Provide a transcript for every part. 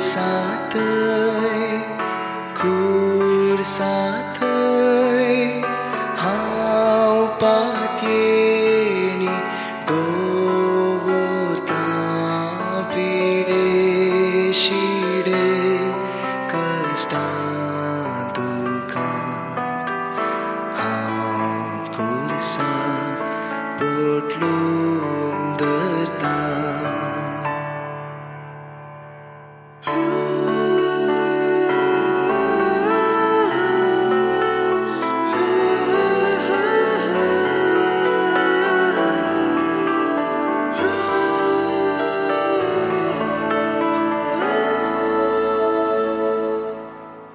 ساتھ کور ساتھ ہاں پاکیڑی دو تا پیڑے، شیڑے کسٹان دکان ہاں کور ساتھ پوٹلو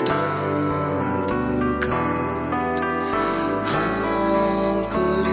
دکھ ہاں کر